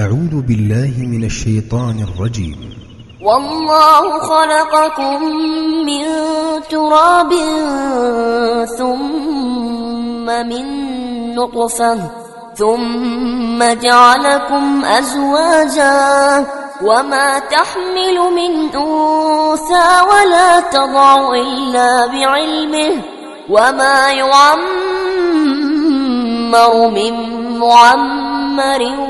أعوذ بالله من الشيطان الرجيم. والله خلقكم من تراب ثم من نطفة ثم جعلكم أزواجا وما تحمل من أنثى ولا تضع إلا بعلمه وما يعمر من معمر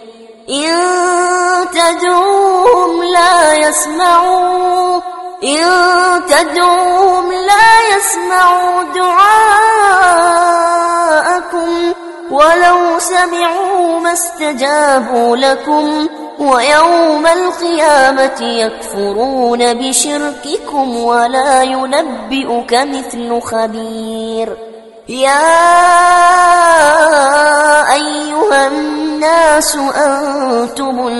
إن تدعوهم لا يسمعوا إن تدعوهم لا يسمعوا دعاءكم ولو سمعوا ما استجابوا لكم ويوم القيامة يكفرون بشرككم ولا ينبئك مثل خبير. يا أيها الناس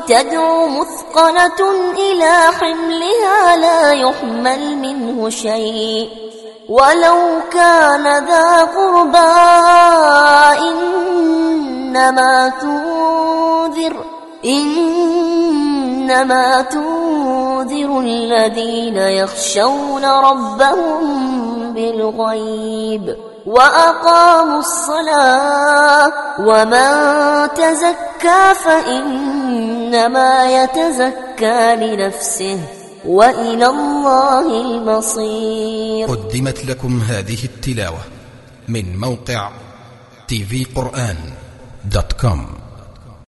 تدع مثقلة إلى حملها لا يحمل منه شيء. ولو كان ذا قربى إنما تنذر إنما تنذر الذين يخشون ربهم بالغيب وأقاموا الصلاة ومن تزكى فإنما يتزكى لنفسه وإلى الله المصير. قدمت لكم هذه التلاوة من موقع كوم.